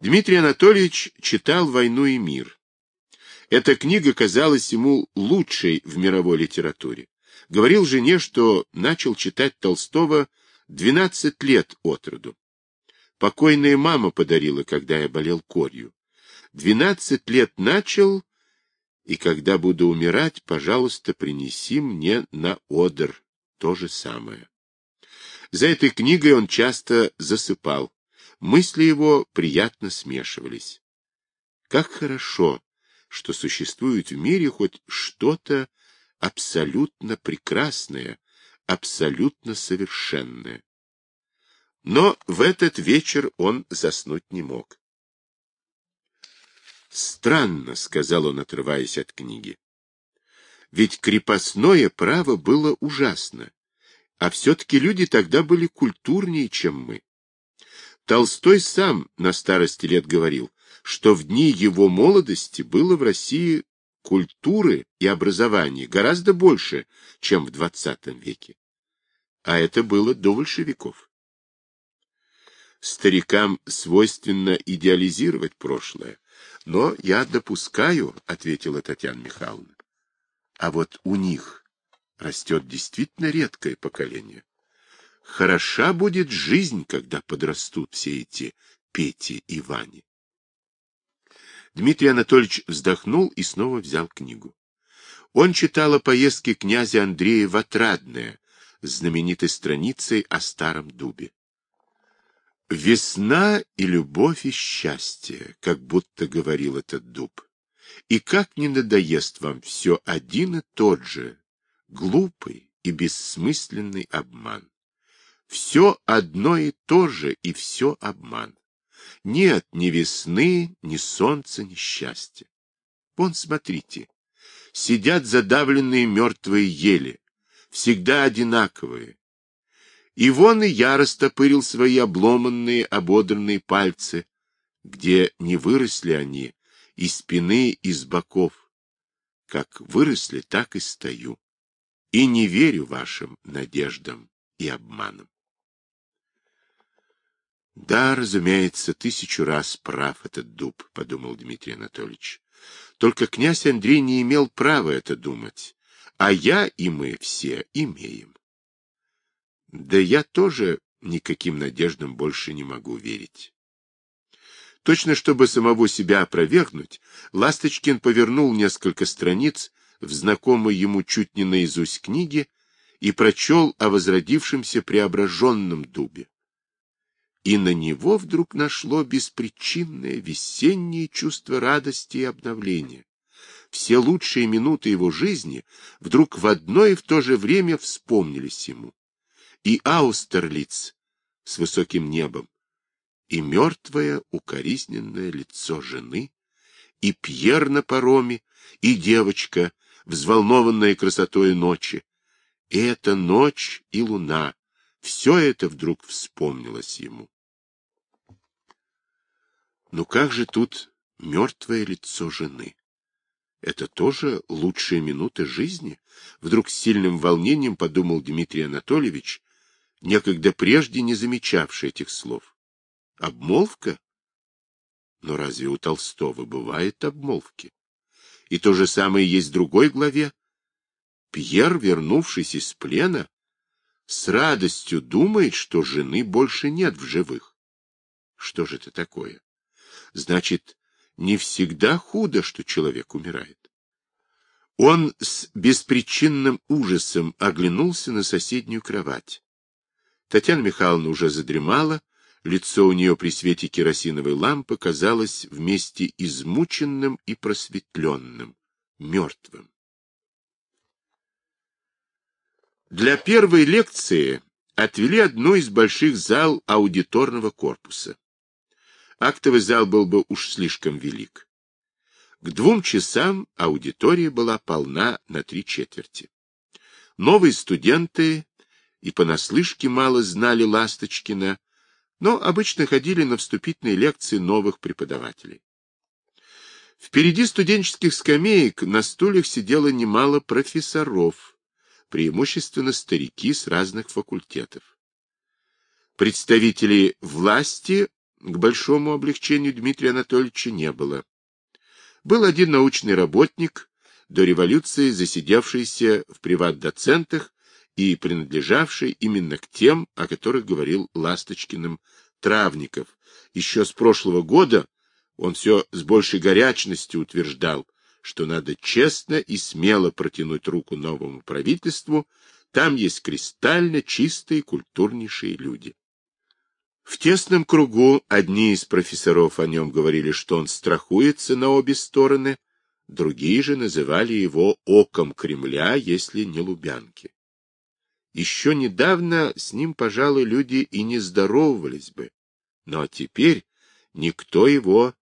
Дмитрий Анатольевич читал «Войну и мир». Эта книга казалась ему лучшей в мировой литературе. Говорил жене, что начал читать Толстого 12 лет от роду. Покойная мама подарила, когда я болел корью. Двенадцать лет начал, и когда буду умирать, пожалуйста, принеси мне на одр то же самое. За этой книгой он часто засыпал. Мысли его приятно смешивались. Как хорошо, что существует в мире хоть что-то абсолютно прекрасное, абсолютно совершенное. Но в этот вечер он заснуть не мог. «Странно», — сказал он, отрываясь от книги. «Ведь крепостное право было ужасно, а все-таки люди тогда были культурнее, чем мы. Толстой сам на старости лет говорил, что в дни его молодости было в России культуры и образования гораздо больше, чем в XX веке. А это было до большевиков старикам свойственно идеализировать прошлое. Но я допускаю, — ответила Татьяна Михайловна. А вот у них растет действительно редкое поколение. Хороша будет жизнь, когда подрастут все эти Пети и Вани. Дмитрий Анатольевич вздохнул и снова взял книгу. Он читал о поездке князя Андрея в Отрадное, знаменитой страницей о старом дубе. Весна и любовь и счастье, как будто говорил этот дуб. И как не надоест вам все один и тот же, глупый и бессмысленный обман. Все одно и то же, и все обман. Нет ни весны, ни солнца, ни счастья. Вон, смотрите, сидят задавленные мертвые ели, всегда одинаковые, и вон и я растопырил свои обломанные, ободранные пальцы, где не выросли они из спины, из боков. Как выросли, так и стою. И не верю вашим надеждам и обманам. Да, разумеется, тысячу раз прав этот дуб, — подумал Дмитрий Анатольевич. Только князь Андрей не имел права это думать, а я и мы все имеем. Да я тоже никаким надеждам больше не могу верить. Точно чтобы самого себя опровергнуть, Ласточкин повернул несколько страниц в знакомой ему чуть не наизусть книге и прочел о возродившемся преображенном дубе. И на него вдруг нашло беспричинное весеннее чувство радости и обновления. Все лучшие минуты его жизни вдруг в одно и в то же время вспомнились ему и Аустерлиц с высоким небом, и мертвое укоризненное лицо жены, и Пьер на пароме, и девочка, взволнованная красотой ночи. И эта ночь и луна, все это вдруг вспомнилось ему. Но как же тут мертвое лицо жены? Это тоже лучшие минуты жизни? Вдруг с сильным волнением подумал Дмитрий Анатольевич некогда прежде не замечавший этих слов. Обмолвка? Но разве у Толстого бывает обмолвки? И то же самое есть в другой главе. Пьер, вернувшись из плена, с радостью думает, что жены больше нет в живых. Что же это такое? Значит, не всегда худо, что человек умирает. Он с беспричинным ужасом оглянулся на соседнюю кровать. Татьяна Михайловна уже задремала, лицо у нее при свете керосиновой лампы казалось вместе измученным и просветленным, мертвым. Для первой лекции отвели одну из больших зал аудиторного корпуса. Актовый зал был бы уж слишком велик. К двум часам аудитория была полна на три четверти. Новые студенты и понаслышке мало знали Ласточкина, но обычно ходили на вступительные лекции новых преподавателей. Впереди студенческих скамеек на стульях сидело немало профессоров, преимущественно старики с разных факультетов. Представители власти к большому облегчению Дмитрия Анатольевича не было. Был один научный работник, до революции засидевшийся в приват-доцентах и принадлежавший именно к тем, о которых говорил Ласточкиным Травников. Еще с прошлого года он все с большей горячностью утверждал, что надо честно и смело протянуть руку новому правительству, там есть кристально чистые культурнейшие люди. В тесном кругу одни из профессоров о нем говорили, что он страхуется на обе стороны, другие же называли его оком Кремля, если не Лубянки. Еще недавно с ним, пожалуй, люди и не здоровались бы, но теперь никто его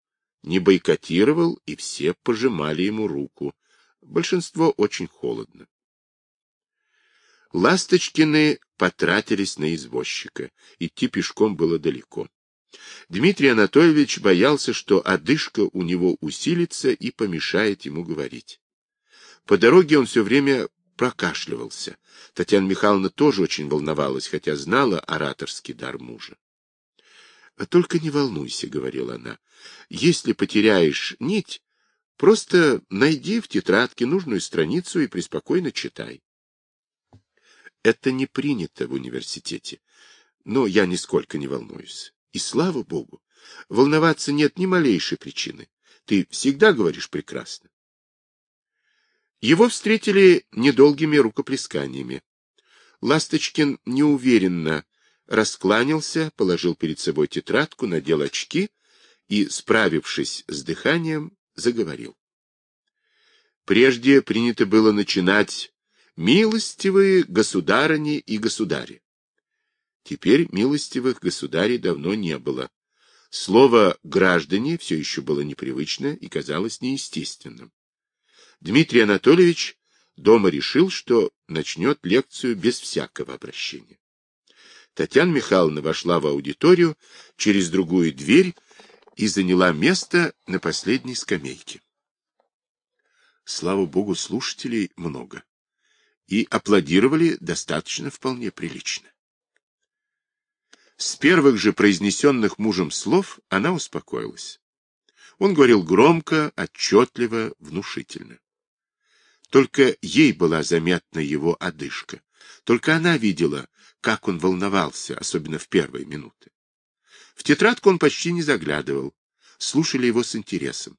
не бойкотировал, и все пожимали ему руку. Большинство очень холодно. Ласточкины потратились на извозчика. Идти пешком было далеко. Дмитрий Анатольевич боялся, что одышка у него усилится и помешает ему говорить. По дороге он все время прокашливался. Татьяна Михайловна тоже очень волновалась, хотя знала ораторский дар мужа. — Только не волнуйся, — говорила она. — Если потеряешь нить, просто найди в тетрадке нужную страницу и преспокойно читай. Это не принято в университете, но я нисколько не волнуюсь. И слава богу, волноваться нет ни малейшей причины. Ты всегда говоришь прекрасно. Его встретили недолгими рукоплесканиями. Ласточкин неуверенно раскланялся, положил перед собой тетрадку, надел очки и, справившись с дыханием, заговорил. Прежде принято было начинать «Милостивые государыни и государи». Теперь милостивых государей давно не было. Слово «граждане» все еще было непривычно и казалось неестественным. Дмитрий Анатольевич дома решил, что начнет лекцию без всякого обращения. Татьяна Михайловна вошла в аудиторию через другую дверь и заняла место на последней скамейке. Слава богу, слушателей много. И аплодировали достаточно вполне прилично. С первых же произнесенных мужем слов она успокоилась. Он говорил громко, отчетливо, внушительно. Только ей была заметна его одышка. Только она видела, как он волновался, особенно в первые минуты. В тетрадку он почти не заглядывал, слушали его с интересом.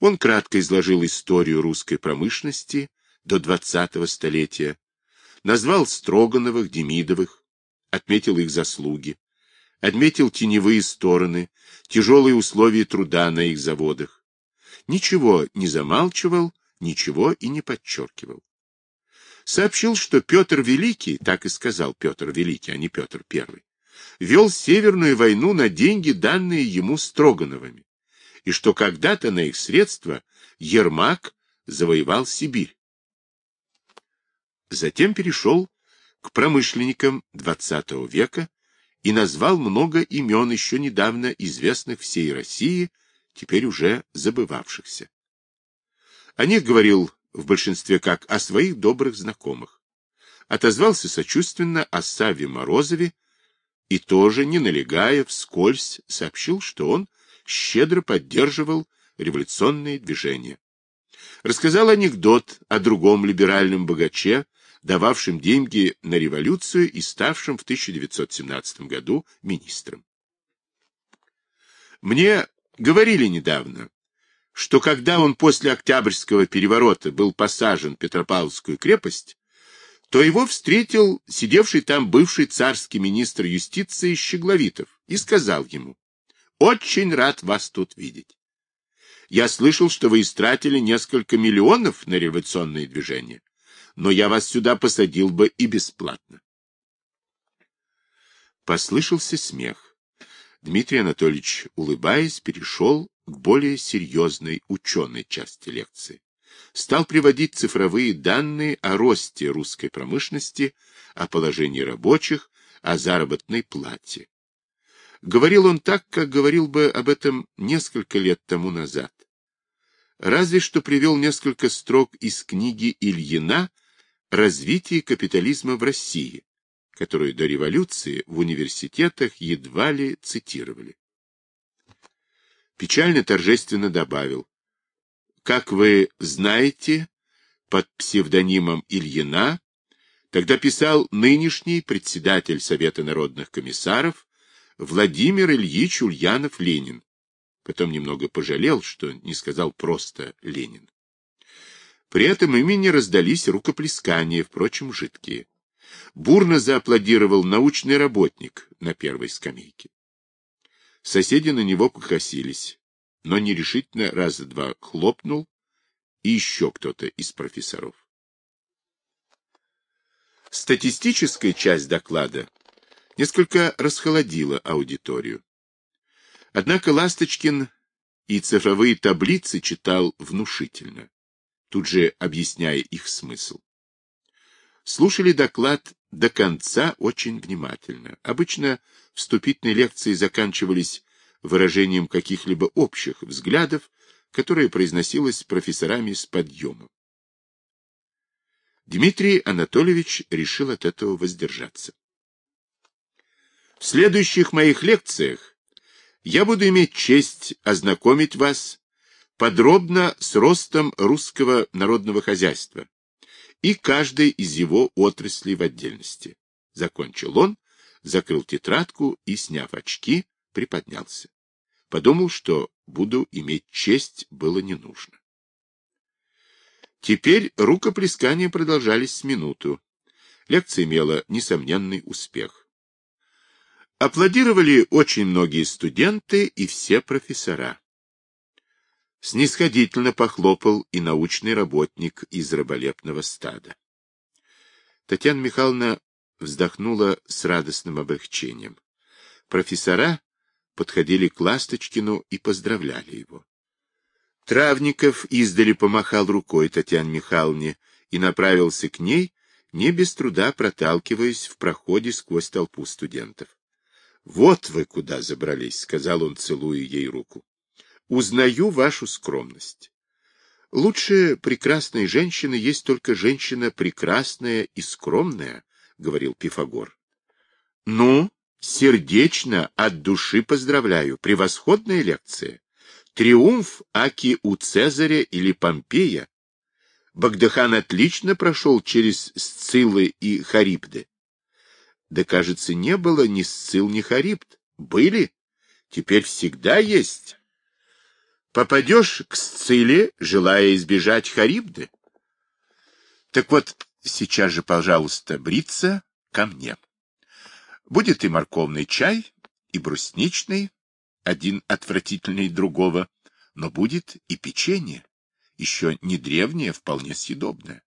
Он кратко изложил историю русской промышленности до двадцатого столетия, назвал Строгановых, Демидовых, отметил их заслуги, отметил теневые стороны, тяжелые условия труда на их заводах. Ничего не замалчивал, ничего и не подчеркивал. Сообщил, что Петр Великий, так и сказал Петр Великий, а не Петр Первый, вел Северную войну на деньги, данные ему Строгановыми, и что когда-то на их средства Ермак завоевал Сибирь. Затем перешел к промышленникам XX века и назвал много имен еще недавно известных всей России, теперь уже забывавшихся. О них говорил в большинстве как о своих добрых знакомых. Отозвался сочувственно о Саве Морозове и тоже, не налегая, вскользь сообщил, что он щедро поддерживал революционные движения. Рассказал анекдот о другом либеральном богаче, дававшем деньги на революцию и ставшем в 1917 году министром. Мне говорили недавно, что когда он после Октябрьского переворота был посажен в Петропавловскую крепость, то его встретил сидевший там бывший царский министр юстиции Щегловитов и сказал ему, «Очень рад вас тут видеть. Я слышал, что вы истратили несколько миллионов на революционные движения, но я вас сюда посадил бы и бесплатно». Послышался смех. Дмитрий Анатольевич, улыбаясь, перешел к более серьезной ученой части лекции. Стал приводить цифровые данные о росте русской промышленности, о положении рабочих, о заработной плате. Говорил он так, как говорил бы об этом несколько лет тому назад. Разве что привел несколько строк из книги Ильина «Развитие капитализма в России», которую до революции в университетах едва ли цитировали. Печально торжественно добавил. Как вы знаете, под псевдонимом Ильина тогда писал нынешний председатель Совета народных комиссаров Владимир Ильич Ульянов-Ленин. Потом немного пожалел, что не сказал просто Ленин. При этом имени раздались рукоплескания, впрочем, жидкие. Бурно зааплодировал научный работник на первой скамейке. Соседи на него покосились, но нерешительно раза два хлопнул и еще кто-то из профессоров. Статистическая часть доклада несколько расхолодила аудиторию. Однако Ласточкин и цифровые таблицы читал внушительно, тут же объясняя их смысл. Слушали доклад до конца очень внимательно. Обычно вступительные лекции заканчивались выражением каких-либо общих взглядов, которое произносилось профессорами с подъемом. Дмитрий Анатольевич решил от этого воздержаться. В следующих моих лекциях я буду иметь честь ознакомить вас подробно с ростом русского народного хозяйства и каждой из его отраслей в отдельности. Закончил он, закрыл тетрадку и, сняв очки, приподнялся. Подумал, что буду иметь честь, было не нужно. Теперь рукоплескания продолжались с минуту. Лекция имела несомненный успех. Аплодировали очень многие студенты и все профессора. Снисходительно похлопал и научный работник из раболепного стада. Татьяна Михайловна вздохнула с радостным облегчением. Профессора подходили к Ласточкину и поздравляли его. Травников издали помахал рукой Татьяне Михайловне и направился к ней, не без труда проталкиваясь в проходе сквозь толпу студентов. — Вот вы куда забрались, — сказал он, целуя ей руку. — Узнаю вашу скромность. Лучше прекрасной женщины есть только женщина прекрасная и скромная, — говорил Пифагор. — Ну, Сердечно, от души поздравляю. Превосходная лекция. Триумф Аки у Цезаря или Помпея. Багдыхан отлично прошел через Сцилы и Харибды. Да, кажется, не было ни Сцил, ни Харибд. Были. Теперь всегда есть. Попадешь к Сциле, желая избежать Харибды. Так вот, сейчас же, пожалуйста, бриться ко мне. Будет и морковный чай, и брусничный, один отвратительней другого, но будет и печенье, еще не древнее, вполне съедобное.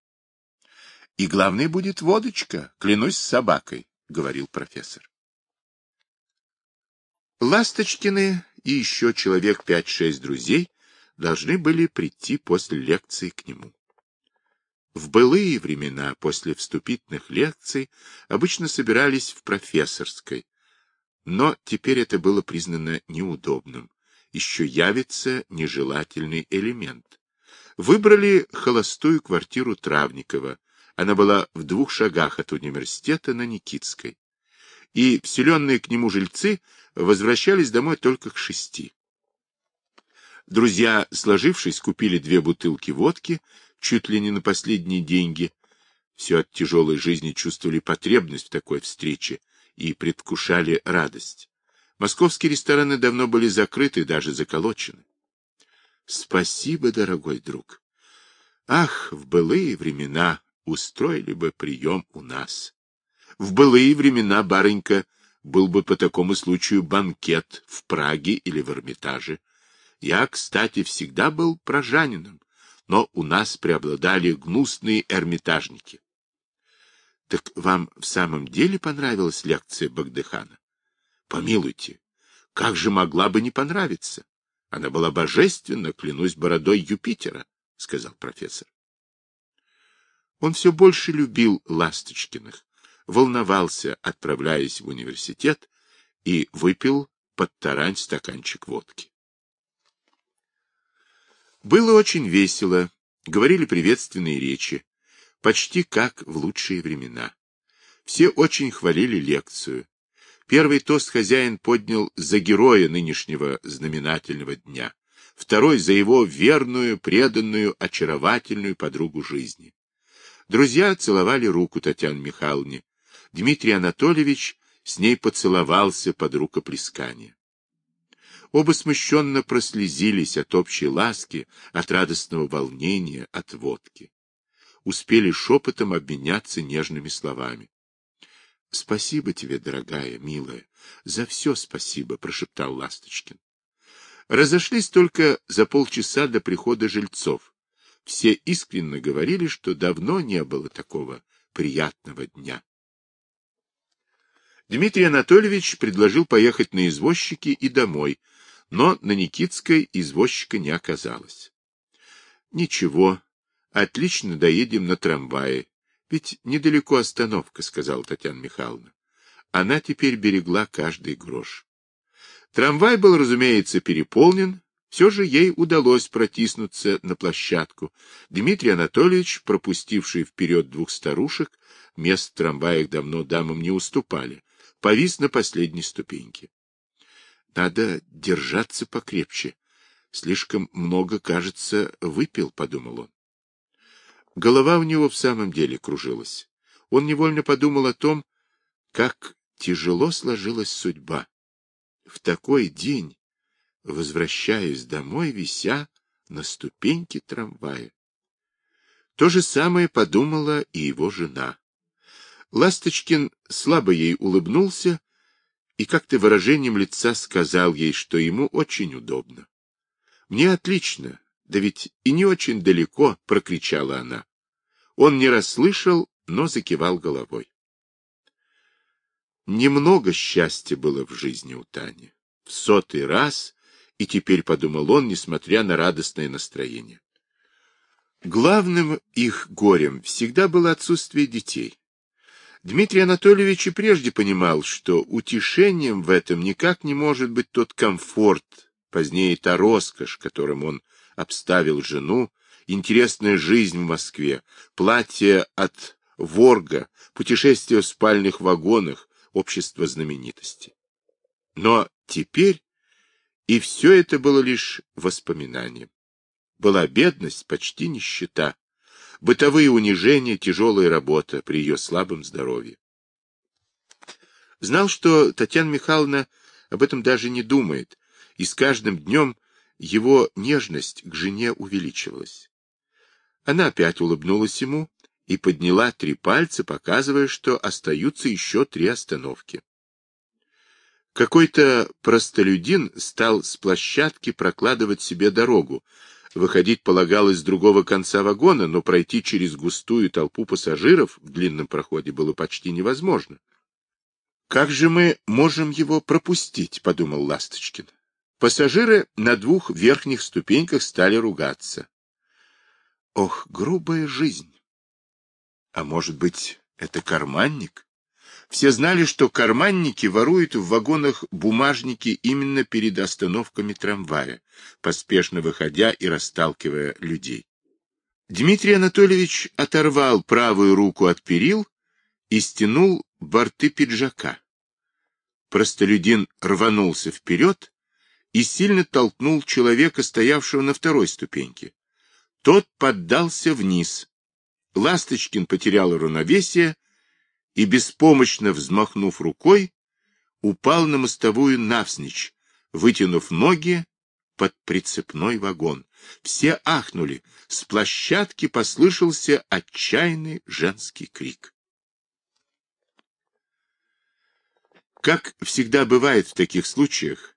И главное будет водочка, клянусь собакой, — говорил профессор. Ласточкины и еще человек пять-шесть друзей должны были прийти после лекции к нему. В былые времена, после вступительных лекций, обычно собирались в профессорской, но теперь это было признано неудобным. Еще явится нежелательный элемент. Выбрали холостую квартиру Травникова. Она была в двух шагах от университета на Никитской. И вселенные к нему жильцы возвращались домой только к шести. Друзья, сложившись, купили две бутылки водки, чуть ли не на последние деньги. Все от тяжелой жизни чувствовали потребность в такой встрече и предвкушали радость. Московские рестораны давно были закрыты, даже заколочены. Спасибо, дорогой друг. Ах, в былые времена устроили бы прием у нас. В былые времена, барынька, был бы по такому случаю банкет в Праге или в Эрмитаже. Я, кстати, всегда был прожанином но у нас преобладали гнусные эрмитажники. Так вам в самом деле понравилась лекция Багдыхана? Помилуйте, как же могла бы не понравиться? Она была божественна, клянусь бородой Юпитера, — сказал профессор. Он все больше любил Ласточкиных, волновался, отправляясь в университет, и выпил под тарань стаканчик водки. Было очень весело, говорили приветственные речи, почти как в лучшие времена. Все очень хвалили лекцию. Первый тост хозяин поднял за героя нынешнего знаменательного дня, второй за его верную, преданную, очаровательную подругу жизни. Друзья целовали руку Татьяне Михайловне. Дмитрий Анатольевич с ней поцеловался под рукоплескание. Оба смущенно прослезились от общей ласки, от радостного волнения, от водки. Успели шепотом обменяться нежными словами. — Спасибо тебе, дорогая, милая, за все спасибо, — прошептал Ласточкин. Разошлись только за полчаса до прихода жильцов. Все искренне говорили, что давно не было такого приятного дня. Дмитрий Анатольевич предложил поехать на извозчике и домой, но на Никитской извозчика не оказалось. Ничего, отлично доедем на трамвае, ведь недалеко остановка, сказала Татьяна Михайловна. Она теперь берегла каждый грош. Трамвай был, разумеется, переполнен, все же ей удалось протиснуться на площадку. Дмитрий Анатольевич, пропустивший вперед двух старушек, мест в трамваях давно дамам не уступали, повис на последней ступеньке. Надо держаться покрепче. Слишком много, кажется, выпил, — подумал он. Голова у него в самом деле кружилась. Он невольно подумал о том, как тяжело сложилась судьба. В такой день, возвращаясь домой, вися на ступеньке трамвая. То же самое подумала и его жена. Ласточкин слабо ей улыбнулся и как-то выражением лица сказал ей, что ему очень удобно. «Мне отлично, да ведь и не очень далеко», — прокричала она. Он не расслышал, но закивал головой. Немного счастья было в жизни у Тани. В сотый раз, и теперь подумал он, несмотря на радостное настроение. Главным их горем всегда было отсутствие детей. Дмитрий Анатольевич и прежде понимал, что утешением в этом никак не может быть тот комфорт, позднее та роскошь, которым он обставил жену, интересная жизнь в Москве, платье от Ворга, путешествие в спальных вагонах, общество знаменитости. Но теперь и все это было лишь воспоминанием. Была бедность, почти нищета, бытовые унижения, тяжелая работа при ее слабом здоровье. Знал, что Татьяна Михайловна об этом даже не думает, и с каждым днем его нежность к жене увеличивалась. Она опять улыбнулась ему и подняла три пальца, показывая, что остаются еще три остановки. Какой-то простолюдин стал с площадки прокладывать себе дорогу, Выходить полагалось с другого конца вагона, но пройти через густую толпу пассажиров в длинном проходе было почти невозможно. «Как же мы можем его пропустить?» — подумал Ласточкин. Пассажиры на двух верхних ступеньках стали ругаться. Ох, грубая жизнь! А может быть, это карманник? Все знали, что карманники воруют в вагонах бумажники именно перед остановками трамвая, поспешно выходя и расталкивая людей. Дмитрий Анатольевич оторвал правую руку от перил и стянул борты пиджака. Простолюдин рванулся вперед и сильно толкнул человека, стоявшего на второй ступеньке. Тот поддался вниз. Ласточкин потерял равновесие и, беспомощно взмахнув рукой, упал на мостовую навсничь, вытянув ноги под прицепной вагон. Все ахнули, с площадки послышался отчаянный женский крик. Как всегда бывает в таких случаях,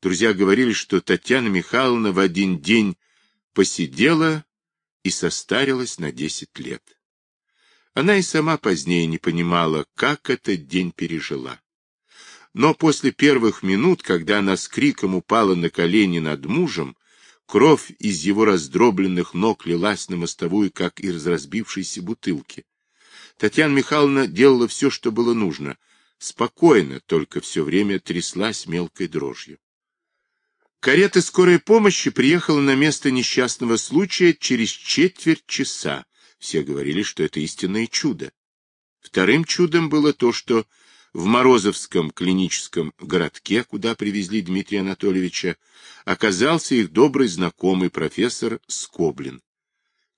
друзья говорили, что Татьяна Михайловна в один день посидела и состарилась на десять лет. Она и сама позднее не понимала, как этот день пережила. Но после первых минут, когда она с криком упала на колени над мужем, кровь из его раздробленных ног лилась на мостовую, как из разбившейся бутылки. Татьяна Михайловна делала все, что было нужно, спокойно, только все время тряслась мелкой дрожью. Карета скорой помощи приехала на место несчастного случая через четверть часа, все говорили, что это истинное чудо. Вторым чудом было то, что В Морозовском клиническом городке, куда привезли Дмитрия Анатольевича, оказался их добрый знакомый профессор Скоблин.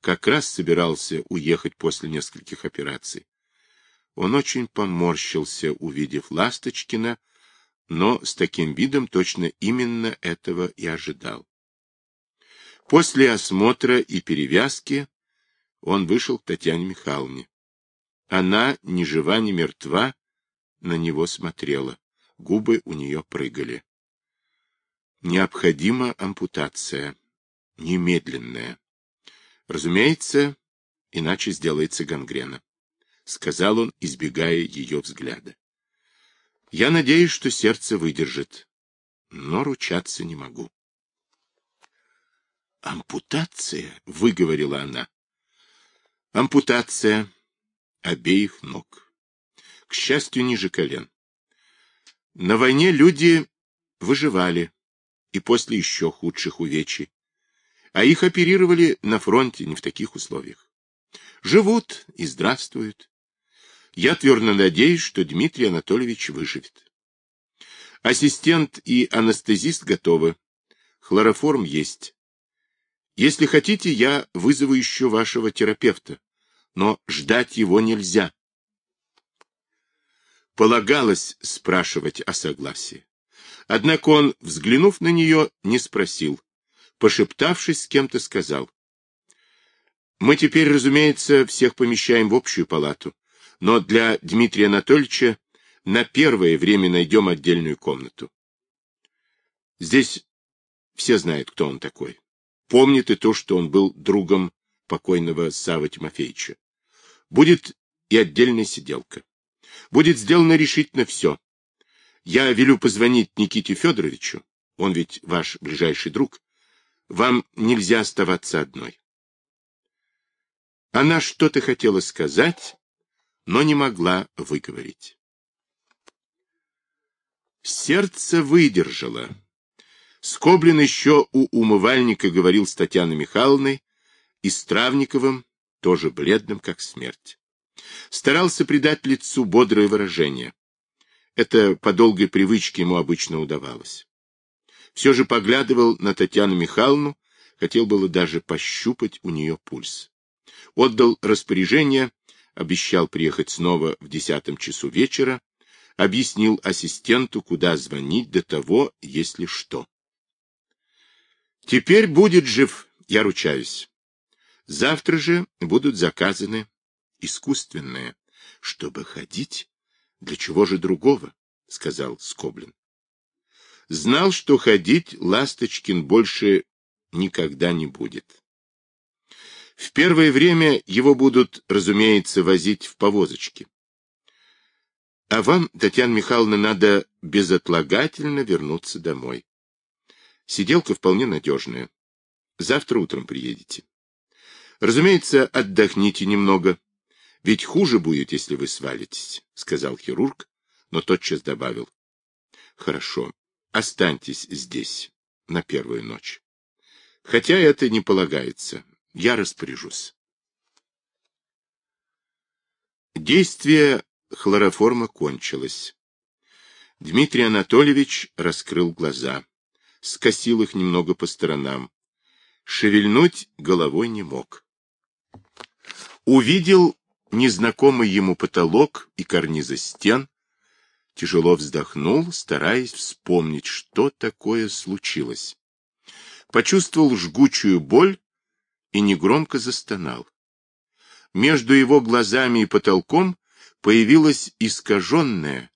Как раз собирался уехать после нескольких операций. Он очень поморщился, увидев Ласточкина, но с таким видом точно именно этого и ожидал. После осмотра и перевязки он вышел к Татьяне Михайловне. Она, ни жива, ни мертва, на него смотрела. Губы у нее прыгали. Необходима ампутация. Немедленная. Разумеется, иначе сделается гангрена. Сказал он, избегая ее взгляда. Я надеюсь, что сердце выдержит, но ручаться не могу. «Ампутация?» — выговорила она. «Ампутация обеих ног. К счастью, ниже колен. На войне люди выживали, и после еще худших увечий. А их оперировали на фронте не в таких условиях. Живут и здравствуют. Я твердо надеюсь, что Дмитрий Анатольевич выживет. Ассистент и анестезист готовы. Хлороформ есть. Если хотите, я вызову еще вашего терапевта, но ждать его нельзя. Полагалось спрашивать о согласии. Однако он, взглянув на нее, не спросил. Пошептавшись с кем-то, сказал. Мы теперь, разумеется, всех помещаем в общую палату, но для Дмитрия Анатольевича на первое время найдем отдельную комнату. Здесь все знают, кто он такой помнит и то, что он был другом покойного Савы Тимофеевича. Будет и отдельная сиделка. Будет сделано решительно все. Я велю позвонить Никите Федоровичу, он ведь ваш ближайший друг. Вам нельзя оставаться одной. Она что-то хотела сказать, но не могла выговорить. Сердце выдержало. Скоблин еще у умывальника говорил с Татьяной Михайловной и с Травниковым, тоже бледным, как смерть. Старался придать лицу бодрое выражение. Это по долгой привычке ему обычно удавалось. Все же поглядывал на Татьяну Михайловну, хотел было даже пощупать у нее пульс. Отдал распоряжение, обещал приехать снова в десятом часу вечера, объяснил ассистенту, куда звонить до того, если что. Теперь будет жив, я ручаюсь. Завтра же будут заказаны искусственные, чтобы ходить. Для чего же другого? — сказал Скоблин. Знал, что ходить Ласточкин больше никогда не будет. В первое время его будут, разумеется, возить в повозочке. А вам, Татьяна Михайловна, надо безотлагательно вернуться домой. Сиделка вполне надежная. Завтра утром приедете. Разумеется, отдохните немного. Ведь хуже будет, если вы свалитесь, — сказал хирург, но тотчас добавил. Хорошо, останьтесь здесь на первую ночь. Хотя это не полагается. Я распоряжусь. Действие хлороформа кончилось. Дмитрий Анатольевич раскрыл глаза скосил их немного по сторонам. Шевельнуть головой не мог. Увидел незнакомый ему потолок и карнизы стен, тяжело вздохнул, стараясь вспомнить, что такое случилось. Почувствовал жгучую боль и негромко застонал. Между его глазами и потолком появилось искаженное,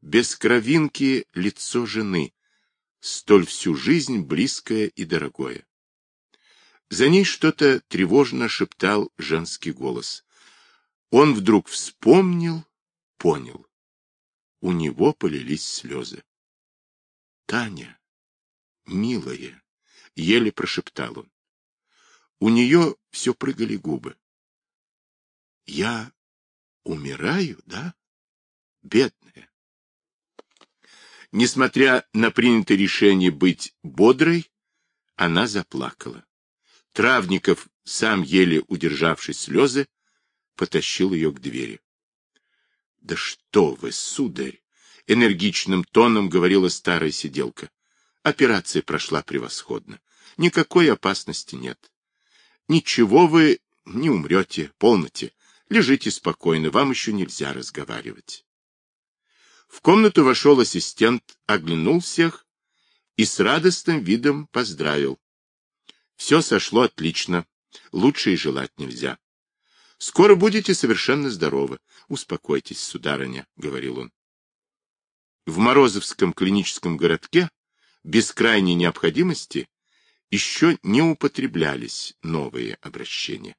без кровинки лицо жены, столь всю жизнь близкое и дорогое. За ней что-то тревожно шептал женский голос. Он вдруг вспомнил, понял. У него полились слезы. — Таня, милая, — еле прошептал он. У нее все прыгали губы. — Я умираю, да? Бедная. Несмотря на принятое решение быть бодрой, она заплакала. Травников, сам еле удержавшись слезы, потащил ее к двери. Да что вы, сударь! Энергичным тоном говорила старая сиделка. Операция прошла превосходно. Никакой опасности нет. Ничего вы не умрете, полноте. Лежите спокойно, вам еще нельзя разговаривать. В комнату вошел ассистент, оглянул всех и с радостным видом поздравил. Все сошло отлично, лучше и желать нельзя. Скоро будете совершенно здоровы. Успокойтесь, сударыня, — говорил он. В Морозовском клиническом городке без крайней необходимости еще не употреблялись новые обращения.